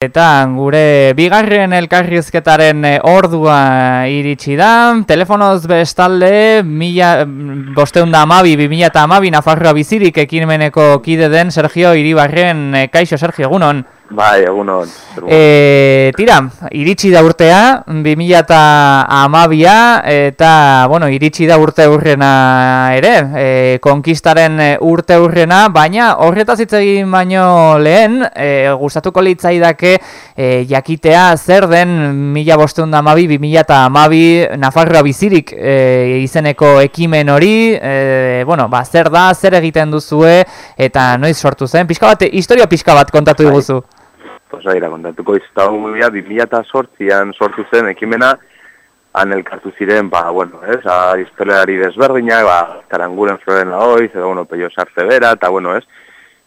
Eta gure bigarren elkarrizketaren eh, ordua iritsi da, telefonoz bestalde, mila, bosteunda amabi, bi mila eta amabi, Nafarroa bizirik ekimeneko kide den Sergio Iribarren, eh, kaixo Sergio, egunon? Bai, egunon. E, tira, iritsi da urtea, 2000 eta bueno, iritsi da urte urrena ere, e, konkistaren urte urrena, baina horretaz hitz egin baino lehen, e, gustatuko litzaidake e, jakitea zer den mila bosteun da amabi, 2000 eta amabi, Nafarroa bizirik e, izeneko ekimen hori, e, bueno, ba, zer da, zer egiten duzue, eta noiz sortu zen, pixka bat, historia pixka bat kontatu bai. diguzu aira kontatuko iztau ya 2008an sortu zen ekimena han elkartu ziren ba bueno es a historiari desberdina ba karanguren floren hoy edo bueno pello sartze bera ta bueno es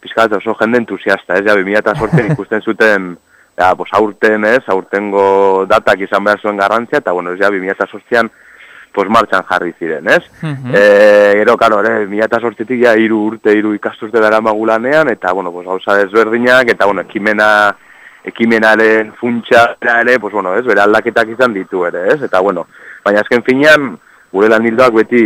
fiscal oso jende entusiasta es ya 2008 ikusten zuten ja pues aurten es aurtengo datak izan behar zuen garrantzia ta bueno es ya 2008an pues martxan jarri ziren, ez? Uh -huh. Eh, gero karo, ere, 2008tik ja hiru urte, hiru ikasturte dara magulanean eta bueno, pues gauza desberdinak eta bueno, ekimena ekimenaren funtsa ere, pues bueno, ez, bere aldaketak izan ditu ere, ez? Eta bueno, baina azken finean gure lanildoak beti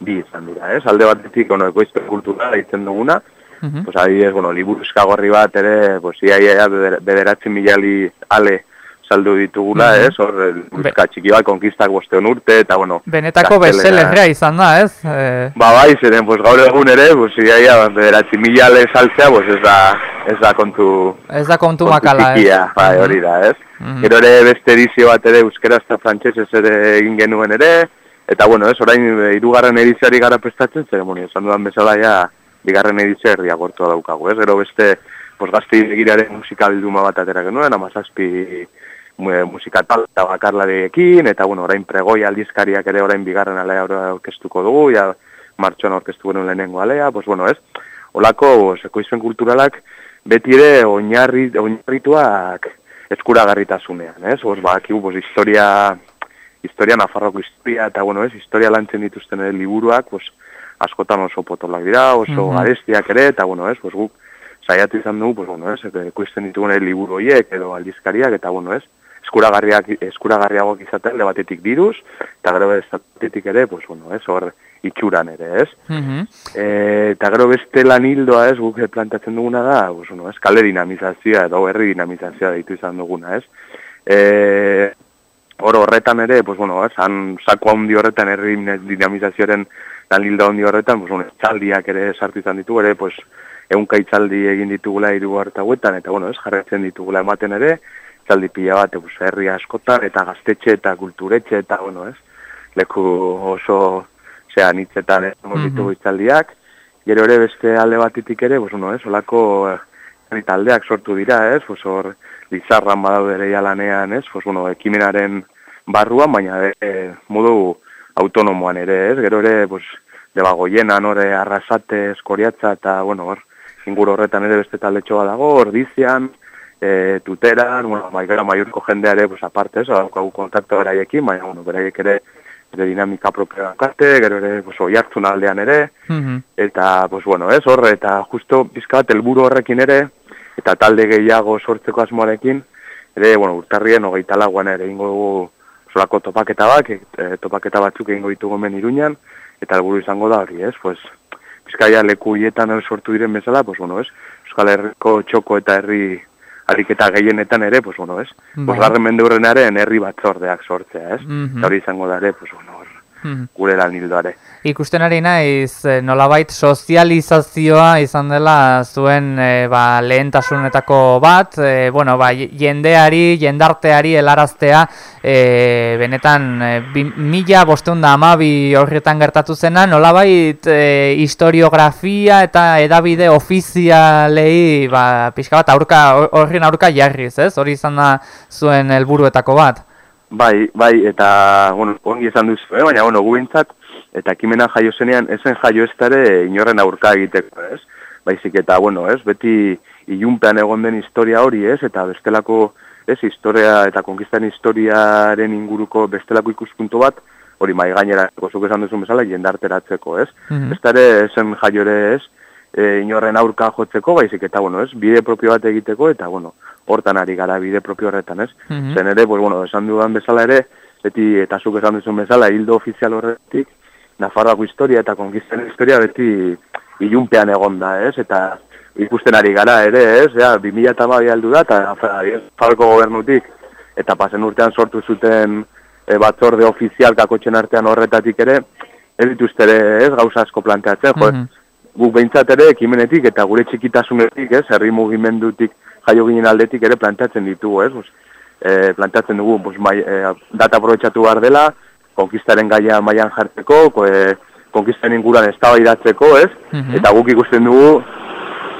bi izan dira, ez? Alde batetik, bueno, ekoizpen kultura daitzen duguna, uh -huh. pues adibidez, bueno, liburu eskagorri bat ere, pues iaia ia, bederatzen milali ale saldu ditugula, mm -hmm. ez? Hor, muska txiki bat, konkistak bosteon urte, eta bueno... Benetako bezelerrea izan da, ez? E... Ba, bai, zeren, pues, gaur egun ere, pues, iaia, bederatzi mila saltzea, pues, ez da, ez da kontu... Ez da kontu, kontu makala, txikia, ez? Bai, hori da, ez? Mm -hmm. Gero ere beste edizio bat ere, euskera eta frantxez ere egin genuen ere, eta bueno, ez, orain, irugarren edizioari gara prestatzen, zeremonia, esan dudan bezala, ja, bigarren edizio herria gortua daukagu, ez? Gero beste, pues, gazte egiraren musikabilduma bat atera genuen, amazazpi musika tal eta bakarlariekin, eta bueno, orain pregoi aldizkariak ere orain bigarren alea aurkeztuko dugu, ja martxoan aurkeztu genuen lehenengo alea, pues bueno, ez? Olako, sekoizpen kulturalak beti ere oinarri, oinarrituak eskuragarritasunean, ez? Os, ba, akibu, pues, historia, historia nafarroko historia, eta bueno, ez? Historia lantzen dituzten ere liburuak, pues, askotan oso potolak dira, oso mm -hmm. ere, eta bueno, ez? Pues, guk, saiatu izan dugu, pues, bueno, ez? Ekuisten ditugun liburu horiek edo aldizkariak, eta bueno, ez? eskuragarriak eskuragarriagoak izaten le batetik diruz eta gero batetik ere pues bueno es hor itxuran ere ez? Mm eta gero beste lanildoa ez guk plantatzen duguna da pues bueno es kale dinamizazioa edo herri dinamizazioa ditu izan duguna ez? Eh hor horretan ere pues bueno es han sako handi horretan herri dinamizazioaren lanildo handi horretan pues bueno txaldiak ere sartu izan ditu ere pues ehunka itzaldi egin ditugula hiru hartauetan eta bueno es jarraitzen ditugula ematen ere hitzaldi pila bat, ebus, herri askotan, eta gaztetxe eta kulturetxe, eta, bueno, ez, leku oso, zera, nitzetan, ez, mm -hmm. hitzaldiak, gero ere beste alde batitik ere, bos, bueno, ez, olako eh, taldeak sortu dira, ez, bos, hor, lizarran badau ere jalanean, ez, bos, bueno, ekimenaren barruan, baina e, modu autonomoan ere, ez, gero ere, bos, debagoienan, ore, arrasate, eskoriatza, eta, bueno, hor, inguru horretan ere beste talde txoa dago, ordizian, e, tuteran, bueno, maikera maiurko jendeare, pues, aparte, eso, hau kontakto beraiekin, baina, bueno, beraiek ere, ere dinamika propio karte, gero ere, pues, oi hartzun aldean ere, mm eta, pues, bueno, ez, horre, eta justo bizkat, elburu horrekin ere, eta talde gehiago sortzeko asmoarekin, ere, bueno, urtarrien, hogeita laguan ere, ingo dugu, solako topaketa bat, e, topaketa batzuk egingo ditugu men iruñan, eta elburu izango da hori, ez, pues, bizkaia leku hietan sortu diren bezala, pues, bueno, ez, Euskal Herriko txoko eta herri ariketa gehienetan ere, pues bueno, ez? Bai. Bosgarren mende hurrenaren herri batzordeak sortzea, ez? Mm Hori izango da ere, pues bueno, mm gure lan hildoare. Ikusten ari naiz, eh, nolabait sozializazioa izan dela zuen e, ba, lehentasunetako bat, e, bueno, ba, jendeari, jendarteari helaraztea, e, benetan, e, mila bosteunda amabi horretan gertatu zena, nolabait e, historiografia eta edabide ofizialei, ba, pixka bat, aurka, horren aurka jarriz, ez? Hori izan da zuen helburuetako bat. Bai, bai, eta, bueno, ongi esan duzu, eh? baina, bueno, gubintzat, eta ekimena jaio zenean, ezen jaio ez dara inorren aurka egiteko, ez? Baizik, eta, bueno, ez, beti ilunpean egon den historia hori, ez? Eta bestelako, ez, historia eta konkistan historiaren inguruko bestelako ikuspunto bat, hori mai gainera, gozuk esan duzu bezala, jendarteratzeko, ez? Mm -hmm. Ez dara, ezen jaio ere, ez? E, inorren aurka jotzeko, baizik eta, bueno, ez, bide propio bat egiteko, eta, bueno, hortan ari gara bide propio horretan, ez? Mm Zen ere, pues, bueno, esan dudan bezala ere, beti, eta zuk esan duzun bezala, hildo ofizial horretik, Nafarroako historia eta konkisten historia beti ilunpean egon da, ez? Eta ikusten ari gara ere, ez? Ja, 2000 eta bai aldu da, eta Nafarroako gobernutik, eta pasen urtean sortu zuten e, batzorde ofizial kakotxen artean horretatik ere, ez dituzte ere, ez, gauza asko planteatzen, mm -hmm. Guk behintzat ere ekimenetik eta gure txikitasunetik, ez, herri mugimendutik jaio ginen aldetik ere planteatzen ditugu, ez, e, planteatzen dugu, bus, mai, e, data aprobetsatu behar dela, konkistaren gaia maian jartzeko, ko, e, konkistaren inguran ez ez, mhm. eta guk ikusten dugu,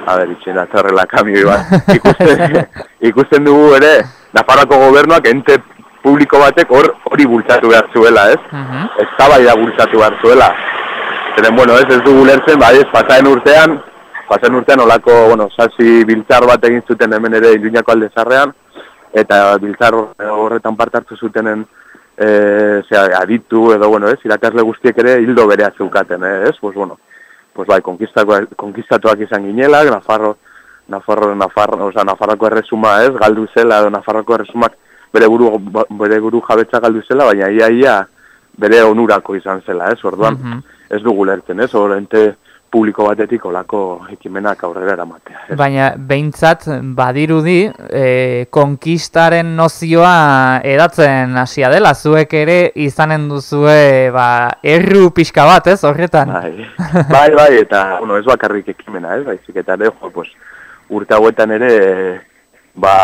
a ber, itxen da, zerrela kamioi bat, ikusten, ikusten dugu ere, Nafarroako gobernuak ente publiko batek hor hori bultzatu behar zuela, ez? Uh -huh. Ez da bultzatu behar zuela. Zeren, bueno, ez ez dugu lertzen, bai ez, pasaen urtean, pasaen urtean olako, bueno, sasi biltzar bat egin zuten hemen ere iluñako alde zarrean, eta biltzar horretan partartu zutenen e, zera, aditu edo, bueno, ez, irakasle guztiek ere hildo berea zeukaten, ez? Pues, bueno, pues bai, konkistatuak izan ginela, Nafarro, Nafarro, Nafarro, o sea, Nafarroko erresuma, ez, galdu zela, Nafarroko erresumak bere buru, bere buru jabetza galdu zela, baina ia ia bere onurako izan zela, ez, orduan, mhm. Ez dugu lertzen, ez, horrente publiko batetik olako ekimenak aurrera eramatea. Ez? Baina, behintzat, badirudi, e, konkistaren nozioa edatzen hasia dela, zuek ere izanen duzue, ba, erru pixka bat, ez, horretan? Bai, bai, bai, eta, bueno, ez bakarrik ekimena, ez, baizik, eta, jo, pues, urte hauetan ere, ba,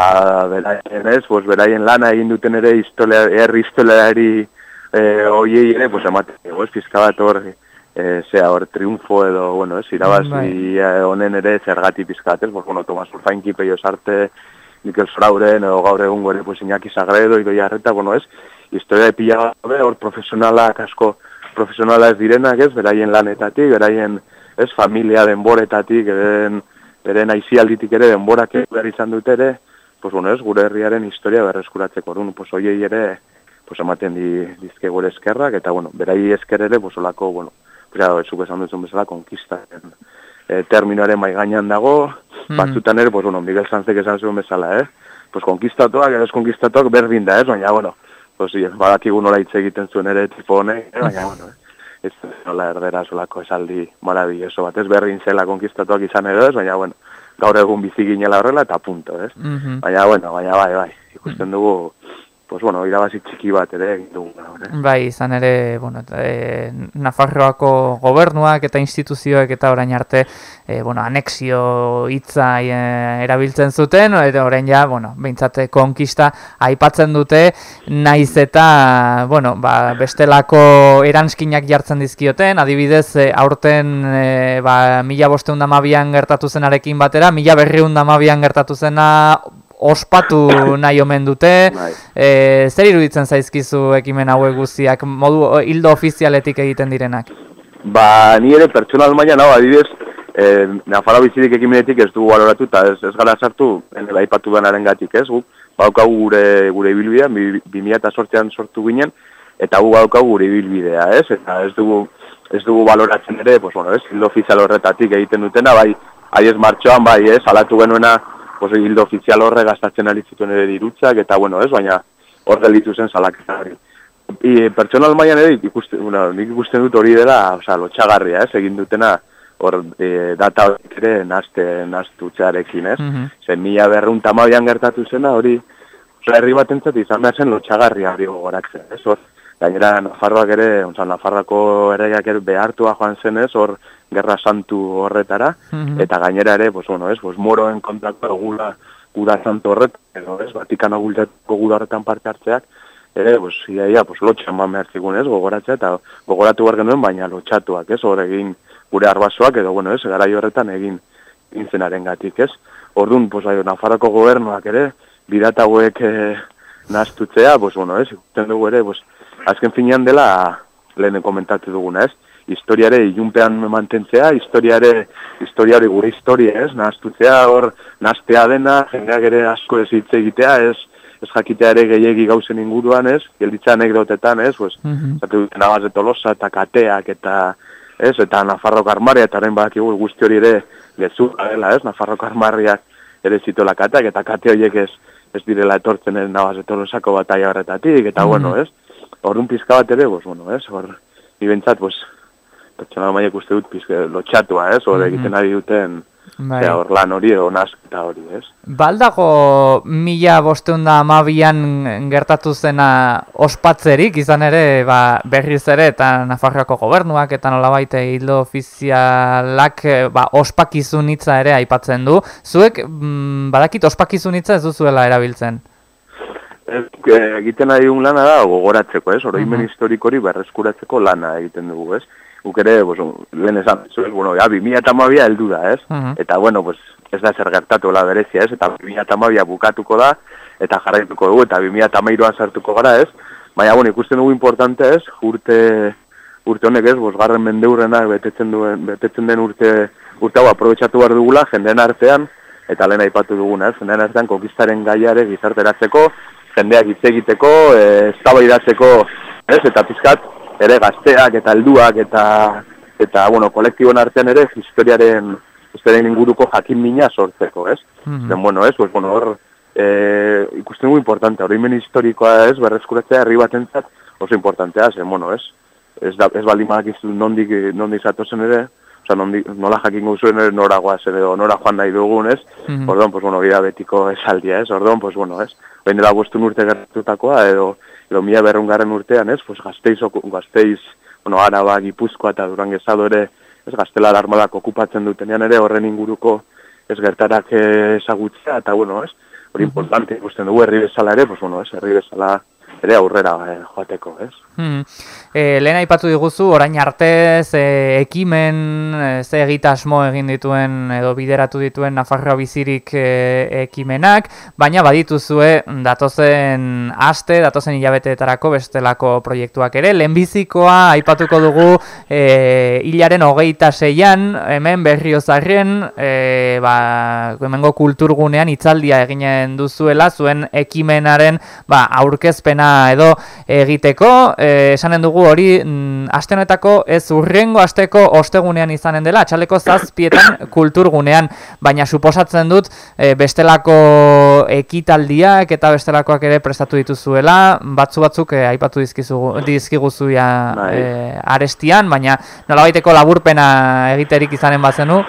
beraien ez, pues, beraien lana egin duten ere historia, herri historiari e, oiei ere, pues, ematen, ez, pizka bat hor, e, zea hor, triunfo edo, bueno, ez, irabazi bai. Eh, honen ere zergati pizkat, ez, pues, bueno, Tomas Urfainki, Peio Sarte, Mikel Zorauren, edo gaur egun gore, pues, Iñaki Sagredo, Idoi Arreta, bueno, ez, historia de pila hor, profesionalak asko, profesionala ez direnak, ez, beraien lanetatik, beraien, ez, familia denboretatik, eden, beren aizialditik ere denborak behar izan dut ere, pues, bueno, ez, gure herriaren historia berreskuratzeko orduan, pues, oiei ere, pues, ematen di, dizke gure eskerrak, eta, bueno, berai esker ere, pues, olako, bueno, ya, ez esan duzun bezala, konkista e, terminoaren maiganean dago, mm. batzutan ere, pues, bueno, Miguel Sanzek esan zuen bezala, eh? pues, konkistatuak, ez konkistatuak berdin da, ez, baina, bueno, pues, badakigu nola hitz egiten zuen ere tipo honek, eh? baina, bueno, eh? ez nola erdera solako esaldi marabilloso bat, ez berdin zela konkistatuak izan edo ez, baina, bueno, gaur egun bizi ginela horrela eta punto, ez? Mm Baina, bueno, baina, bai, bai, ikusten dugu, pues bueno, irabazi txiki bat ere egin dugu. Bai, izan ere, bueno, e, Nafarroako gobernuak eta instituzioek eta orain arte, e, bueno, anexio hitza e, erabiltzen zuten, eta orain ja, bueno, behintzate konkista aipatzen dute, naiz eta, bueno, ba, bestelako eranskinak jartzen dizkioten, adibidez, e, aurten, e, ba, mila bosteun damabian gertatu zenarekin batera, mila berriun damabian gertatu zena, ospatu nahi omen dute, e, zer iruditzen zaizkizu ekimen hauek guztiak, modu hildo ofizialetik egiten direnak? Ba, ni ere pertsonal maila nago, adibidez, e, Nafara bizirik ekimenetik ez du baloratu eta ez, ez gara sartu, enela ipatu denaren gatik ez, gu, baukagu gure, gure ibilbidea, 2008an sortu ginen, eta gu baukagu gure ibilbidea, ez, eta ez dugu, ez dugu baloratzen ere, pues, bueno, ez, hildo ofizial horretatik egiten dutena, bai, aiez martxoan, bai, ez, alatu genuena, pues, hildo ofizial horre gastatzen ari zituen ere dirutzak, eta bueno, ez, baina hor delitu zen salaketa hori. I, pertsonal maian ere, ikusten, bueno, nik ikusten dut hori dela, oza, lotxagarria, ez, egin dutena, hor e, data hori ere nazte, naztu txarekin, ez? Mm -hmm. Zer, mila berrun tamabian gertatu zena, hori, oza, herri bat entzat izan behar zen lotxagarria hori gogoratzen, ez? Hor, gainera, Nafarroak ere, oza, Nafarroako erreak ere behartua joan zen, ez? Hor, gerra santu horretara, mhm. eta gainera ere, pues, bueno, es, pues, moroen kontrako gula, gula santu horret, edo, es, Vatikano gultetako gula horretan parte hartzeak, ere, pues, ia, pues, lotxan eman behar zigun, ez, gogoratzea, eta gogoratu behar genuen, baina lotxatuak, ez, hor egin gure arbasoak, edo, bueno, ez, garai horretan egin intzenaren gatik, ez. Orduan, pues, aio, Nafarroko gobernuak ere, bidata hauek eh, naztutzea, pues, bueno, ez, ikusten dugu ere, pues, azken finean dela, lehen komentatu duguna, ez, historiare ilunpean mantentzea, historiare, historiari gure historia, ez, nahaztutzea, hor, nahaztea dena, jendeak ere asko ez hitz egitea, ez, ez jakitea ere gehiagi gauzen inguruan, ez, gelditza anekdotetan, ez, pues, mm -hmm. zatu duten tolosa eta kateak eta ez, eta Nafarroko armaria, eta horrein badakigu guzti hori ere gezu, dela, ez, Nafarroko armarriak ere zituela kateak, eta kate horiek ez, ez direla etortzen ere nabaz etorosako bataia horretatik, eta mm bueno, ez, horren pizka bat ere, bos, bueno, ez, hor, ibentzat, bos, pertsona maiek uste dut pizke lotxatua, ez, hor egiten ari duten, Bai. hor lan hori edo nasketa hori, ez? Baldago mila bosteunda amabian gertatu zena ospatzerik, izan ere, ba, berriz ere, eta Nafarroako gobernuak, eta nola baite hildo ofizialak ba, ospakizun hitza ere aipatzen du. Zuek, mm, badakit ospakizun hitza ez duzuela erabiltzen? Ez, egiten ari un lana da, gogoratzeko, ez? Oroimen uh -huh. historikori berreskuratzeko lana egiten dugu, ez? Guk ere, pues, lehen esan, zuez, bueno, ja, bimia eta mabia heldu da, ez? Eta, bueno, pues, ez da zer gertatu la berezia, ez? Eta bimia eta mabia bukatuko da, eta jarraituko dugu, eta bimia eta sartuko gara, ez? Baina, bueno, ikusten dugu importante, ez? Urte, urte honek, ez? Bosgarren mendeurrenak betetzen, duen, betetzen den urte, urte hau aprobetsatu behar dugula, jendeen artean, eta lehen aipatu dugun, ez? Jendeen artean, konkistaren gaiare gizarteratzeko, jendeak hitz egiteko, eztabaidatzeko, ez? Eta pizkat, ere gazteak eta helduak eta eta bueno, kolektiboen artean ere historiaren historiaren inguruko jakin mina sortzeko, ez? Mm -hmm. bueno, ez, pues, bueno, hor e, ikusten dugu importante, hori historikoa ez, berreskuratzea herri batentzat oso importantea, zen, bueno, ez? Ez, da, ez baldin izu nondik, nondik zatozen ere, oza, nondik, nola jakin zuen ere nora guazen edo nora joan nahi dugun, ez? Mm -hmm. Ordon, pues, bueno, gira betiko esaldia, ez? Ordon, pues, bueno, ez? Baina dela guztun urte gertutakoa, edo, edo mila berrungarren urtean, ez, pues, gazteiz, gazteiz, bueno, araba, gipuzkoa eta duran gezado ere, ez, gaztelar armadak okupatzen dutenean ere, horren inguruko ez gertarak ezagutzea, eta, bueno, ez, hori importante, ikusten dugu, herri bezala ere, pues, bueno, ez, herri bezala ere aurrera eh, joateko, ez. Hmm. E, lehen aipatu diguzu, orain arte ze ekimen, ze egitasmo egin dituen edo bideratu dituen Nafarroa bizirik e, ekimenak, baina badituzue datozen aste, datozen hilabeteetarako bestelako proiektuak ere. Lehenbizikoa aipatuko dugu e, hilaren hogeita zeian, hemen berriozarren, e, ba, hemengo kulturgunean itzaldia eginen duzuela, zuen ekimenaren ba, aurkezpena edo egiteko, e, esanen dugu hori mm, ez urrengo asteko ostegunean izanen dela, atxaleko zazpietan kulturgunean, baina suposatzen dut e, bestelako ekitaldiak eta bestelakoak ere prestatu dituzuela, batzu batzuk e, aipatu dizkizugu, dizkiguzuia bai. e, arestian, baina nolabaiteko laburpena egiterik izanen bazenu.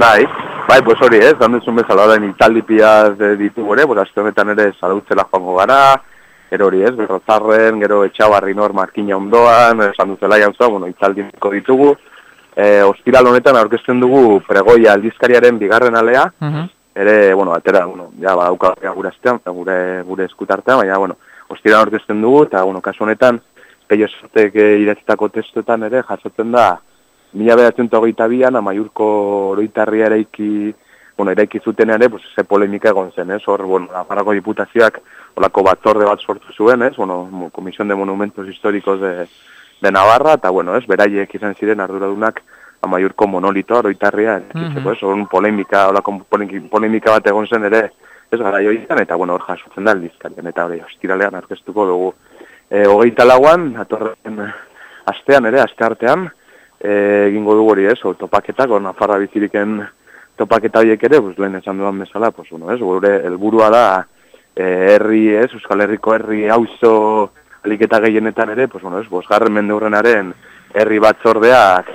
Bai, bai, pues hori ez, dan duzun bezala orain italdipiaz ditugu ere, pues astenetan ere salautzela joango gara, gero hori ez, berrozarren, gero etxabarri nor markina ondoan, esan duzela jauzua, bueno, itzaldinko ditugu. E, Ospiral honetan aurkezten dugu pregoia aldizkariaren bigarren alea, mhm. ere, bueno, atera, bueno, ja, ba, gure astean, gure, gure eskutartean, baina, bueno, Ospiral aurkezten dugu, eta, bueno, kasu honetan, peio sortek iretzitako testuetan ere, jasotzen da, mila behatzen togeita bian, amaiurko oroitarria eraiki, bueno, eraiki zuten ere, pues, ze polemika egon zen, ez, hor, bueno, aparako diputazioak, olako batzorde bat sortu zuen, ez, bueno, Komisión de Monumentos Históricos de, de Navarra, eta, bueno, ez, beraiek izan ziren arduradunak amaiurko monolito, oroitarria, mm -hmm. ez, hor, polemika, olako polemika bat egon zen ere, ez, gara joitan, eta, bueno, hor jasotzen da, aldizkarien, eta hori, ostiralean arkeztuko dugu. E, hogeita lauan, atorren astean ere, aste artean, e, egingo dugu hori, ez, topaketak, hor, Nafarra biziriken topaketa horiek ere, pues, lehen esan duan bezala, pues, bueno, ez, gure, helburua da, Eh, herri, ez, Euskal Herriko herri auzo aliketa gehienetan ere, pues, bueno, ez, bosgarren mende hurrenaren herri batzordeak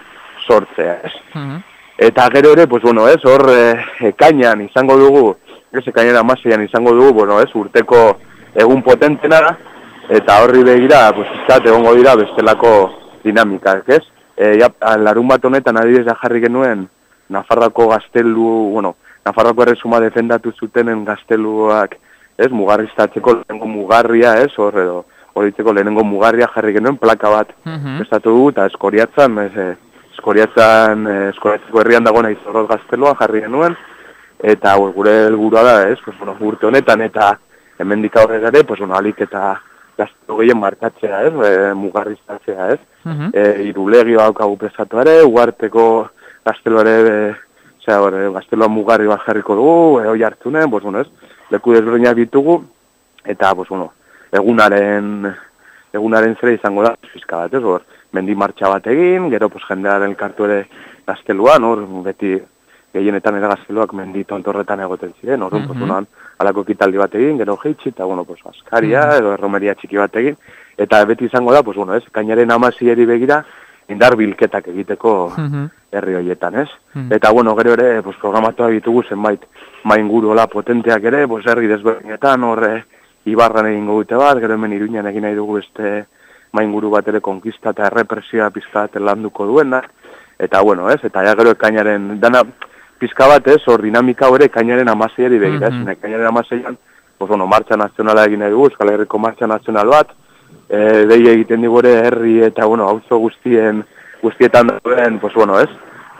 sortzea, ez. Mhm. Eta gero ere, pues, bueno, ez, hor, e, ekainan izango dugu, ez, ekainan amaseian izango dugu, bueno, ez, urteko egun potentena, eta horri begira, pues, izat, egongo dira bestelako dinamika, ez. E, ja, larun bat honetan adibidez jarri genuen, Nafarrako gaztelu, bueno, Nafarroko erresuma defendatu zutenen gazteluak, ez, mugarriztatzeko lehenengo mugarria, ez, hor edo, horitzeko lehenengo mugarria jarri genuen plaka bat. Mm estatu du, eta eskoriatzan, ez, eh, eskoriatzan, eh, eskoriatzeko herrian dagoena izorroz gaztelua jarri genuen, eta gure helburua da, ez, pues, bueno, urte honetan, eta hemen dika ere, pues, bueno, alik eta gaztelu gehien markatzea, ez, e, mugarriztatzea, ez, mm -hmm. e, irulegio haukagu pesatu ere, uarteko gaztelu ere, e, gaztelua mugarri bat jarriko dugu, e, oi hartzunen, pues, bueno, ez, leku desberdinak ditugu, eta, pues, bueno, egunaren egunaren zera izango da, fiska bat, ez, hor, mendi martxa bat egin, gero, pues, jendearen kartu ere gazteluan, hor, beti, gehienetan ere gazteluak mendi tontorretan egoten ziren, hor, mm -hmm. alako kitaldi bat egin, gero geitsi, eta, bueno, pues, askaria, mm -hmm. edo erromeria txiki bat egin, eta beti izango da, pues, bueno, ez, kainaren amazieri begira, indar bilketak egiteko mhm. herri horietan, ez? Mhm. Eta, bueno, gero ere, pues, programatu ditugu zenbait main hola potenteak ere, pues, herri desberdinetan, horre, ibarran egingo dute bat, gero hemen iruñan egin nahi dugu beste main bat ere konkista eta errepresioa pizka bat landuko duena, eta, bueno, ez? Eta, ja, gero, ekainaren, dana, pizka bat, ez? Hor, dinamika hori ekainaren amaseiari begira, mm -hmm. ekainaren amaseian, pues, bueno, martxa nazionala egin nahi dugu, Euskal Herriko martxa nazional bat, e, dei egiten digure herri eta, bueno, auzo guztien, guztietan duen, pues, bueno, ez?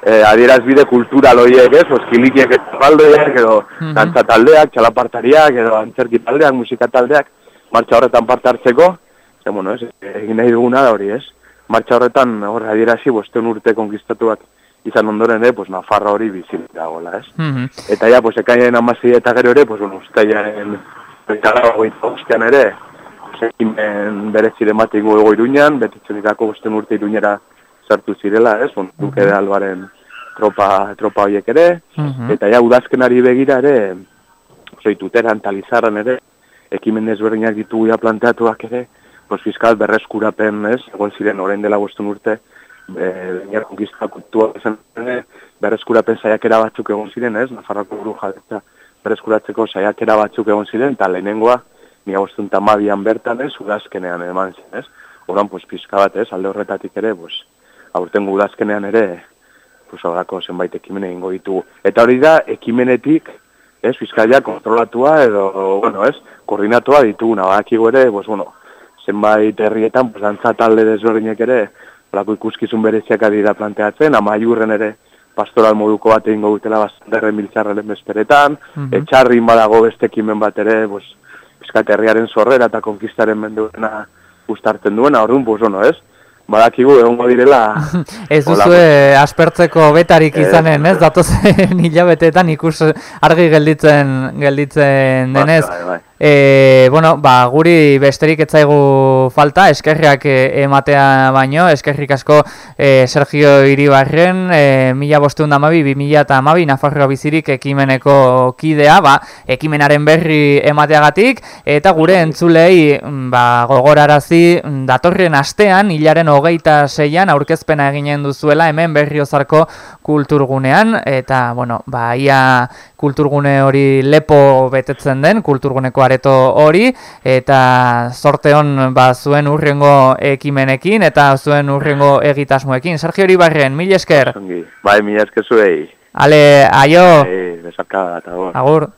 E, adieraz bide kultural horiek, ez? Oskilikiek eta baldoiak, edo mm -hmm. taldeak, txalapartariak, edo antzerki taldeak, musika taldeak, martxa horretan parte hartzeko, ze, bueno, ez? Egin nahi duguna da hori, ez? Martxa horretan, hor, adierazi, bosteun urte konkistatuak izan ondoren ere, pues, Nafarra hori bizit dagoela, ez? Mm -hmm. Eta ja, pues, ekainen amazi eta gero ere, pues, bueno, ustaiaren, eta gara, ere, ekimen berezire bat ingo ego iruñan, betitzen irako bosten urte iruñera sartu zirela, ez, on, duke de albaren tropa, tropa horiek ere, mhm. eta ja, udazkenari begira ere, ozoi, tuteran, talizarran ere, ekimen ezberdinak ditugu ja planteatuak ere, pues, fiskal berreskurapen, ez, egon ziren, orain dela bosten urte, e, konkista kultua berreskurapen saiakera batzuk egon ziren, ez, Nafarroko buru jadetza berreskuratzeko saiakera batzuk egon ziren, eta lehenengoa, mila bostun tamabian bertan ez, udazkenean eman zen, ez? Horan, pues, pizka bat ez, alde horretatik ere, pues, aurten udazkenean ere, pues, horako zenbait ekimene ingo ditugu. Eta hori da, ekimenetik, ez, fiskalia kontrolatua edo, bueno, ez, koordinatua dituguna, badakigu ere, pues, bueno, zenbait herrietan, pues, dantza talde desberdinek ere, horako ikuskizun bereziak adira planteatzen, ama aiurren ere, pastoral moduko bat egingo dutela, bastanderren miltzarren bezperetan, mm etxarrin badago beste ekimen bat ere, pues, pizkat herriaren sorrera eta konkistaren menduena gustartzen duena, orduan, pues, ono, ez? Badakigu, egongo direla... ez duzu aspertzeko betarik izanen, ez? Datozen hilabeteetan ikus argi gelditzen gelditzen denez. Bai, bai. E, bueno, ba, guri besterik etzaigu falta, eskerriak e, ematea baino, eskerrik asko e, Sergio Iribarren, e, mila bosteun damabi, bi mila eta amabi, Nafarroa bizirik ekimeneko kidea, ba, ekimenaren berri emateagatik, eta gure entzulei ba, gogorarazi datorren astean, hilaren hogeita zeian, aurkezpena eginen duzuela, hemen berriozarko kulturgunean, eta, bueno, ba, ia kulturgune hori lepo betetzen den, kulturguneko areto hori, eta sorte hon ba, zuen urrengo ekimenekin, eta zuen urrengo egitasmoekin. Sergio hori barren, mil esker? Bai, mil esker zuei. Ale, aio! Bai, besarkada, eta Agur.